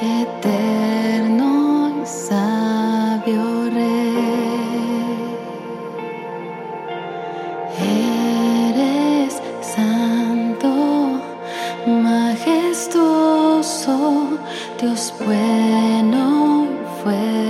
eterno y sabio Rey. Eres santo, majestuoso, Dios bueno y.